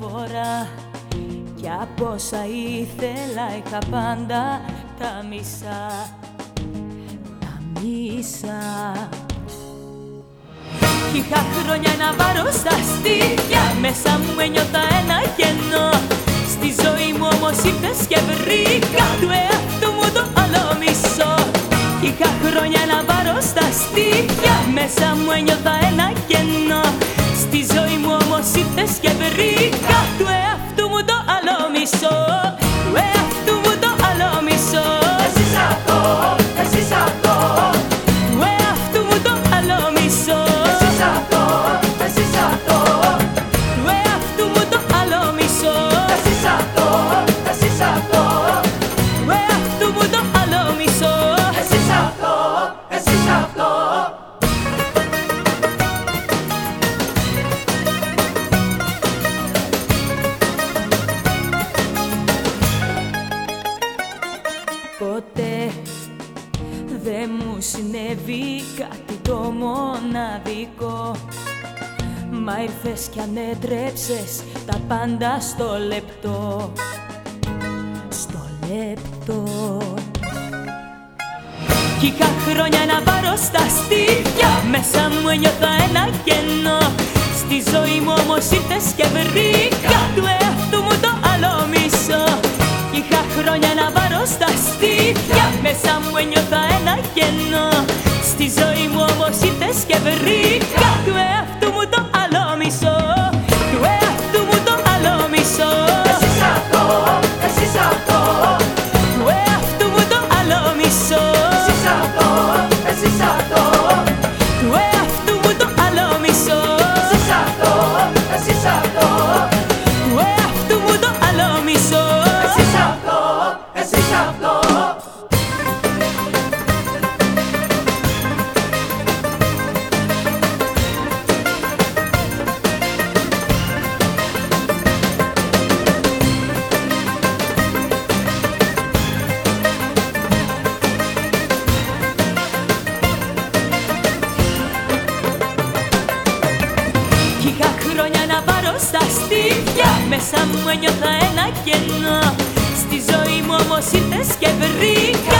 φορά Κι από όσα ήθελα είχα πάντα τα μισά. Τα μισά. Κι είχα χρόνια να βάρω στα στήθια. Μέσα μου ένιωθα ένα κενό. Στη ζωή μου όμως ήρθες και βρήκα Του εαυτού μου το άλλο μισό. Κι είχα χρόνια να βάρω στα στήθια. Μέσα μου ένιωθα ένα κενό. Στη ζωή μου όμως ήρθες και βρήκα Του εαυτού μου το άλλο μισό Ποτέ δεν μου συνέβη κάτι το μοναδικό. Μα ήρθες κι ανέτρεψες τα πάντα στο λεπτό. Στο λεπτό. Κι είχα χρόνια να πάρω στα στήθια. Μέσα μου ένιωθα ένα κενό. Στη ζωή μου όμως ήρθες και βρήκα. Του εαυτού μου το άλλο μισό. Κι είχα χρόνια να πάρω στα στήθια Μέσα μου ένιωθα ένα κενό Στη ζωή μου όμως ήρθες και βρήκα Του εαυτού μου το στα στήθια Μέσα μου ένιωθα ένα κενό. Στη ζωή μου όμως ήρθες και βρήκα